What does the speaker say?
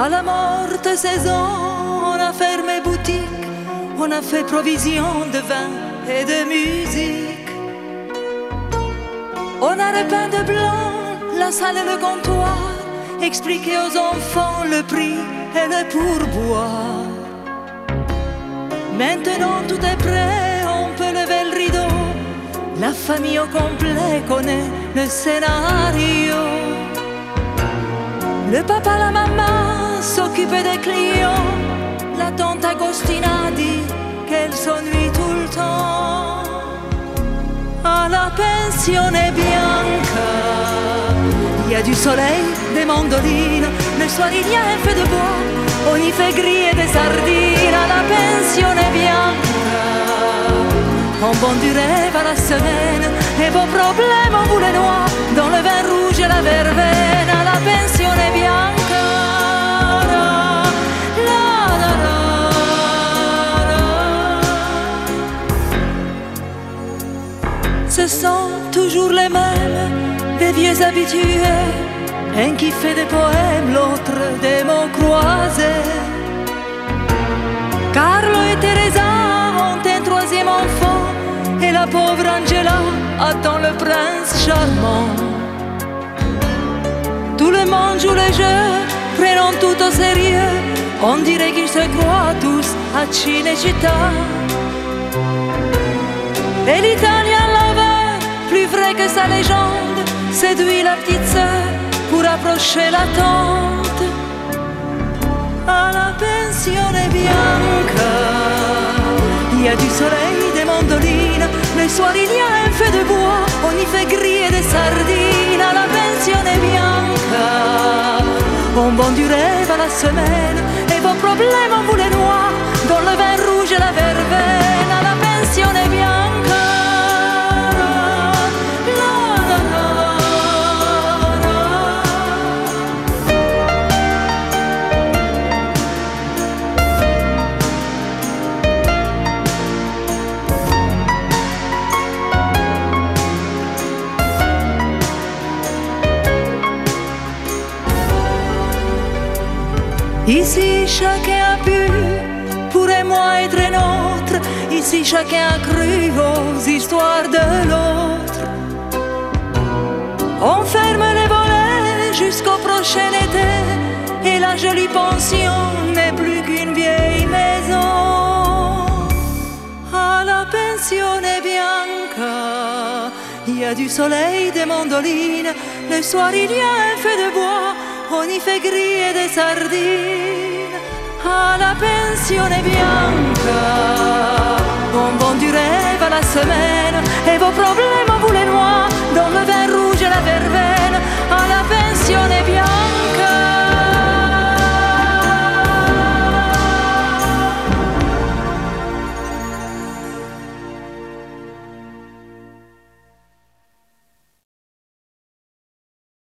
À la morte saison, on a fermé boutique, on a fait provision de vin et de musique. On a repeint de blanc la salle et le comptoir, expliqué aux enfants le prix et le pourboire. Maintenant tout est prêt, on peut lever le rideau. La famille au complet connaît le scénario. Le papa, la maman s'occupaient des clients. La tante Agostina dit qu'elle s'ennuie tout le temps. À la pensione bianca, il y a du soleil, des mandolines. Le soir, il y a un feu de bois. On y fait griller des sardines à la pensione bianca. On vend du rêve à la semaine et vos problèmes on vous les noie dans le vin rouge et la verveine toujours les mêmes, des vieux habitués, un qui fait des poèmes, l'autre des mots croisés. Carlo et Teresa ont un troisième enfant et la pauvre Angela attend le prince charmant. Tout le monde joue le jeu, prenant tout au sérieux. On dirait qu'ils se croient tous à Cinecittà. Et plus vrai que sa légende, séduit la petite sœur pour approcher la tante. À la pensione bianca, il y a du soleil, des mandolines. Le soir, il y a un feu de bois, on y fait griller des sardines. À la pensione bianca, on vend du rêve à la semaine. Et vos problèmes, on vous les noie dans le vin Ici chacun a pu, pour et moi être nôtre. Ici chacun a cru aux histoires de l'autre. On ferme les volets jusqu'au prochain été. Et la jolie pension n'est plus qu'une vieille maison. À la pensione bianca, il y a du soleil, des mandolines. Le soir, il y a un feu de bois, on y fait griller des sardines. À la pensione bianca, on vend du rêve à la semaine. Et vos problèmes, les noie dans le vin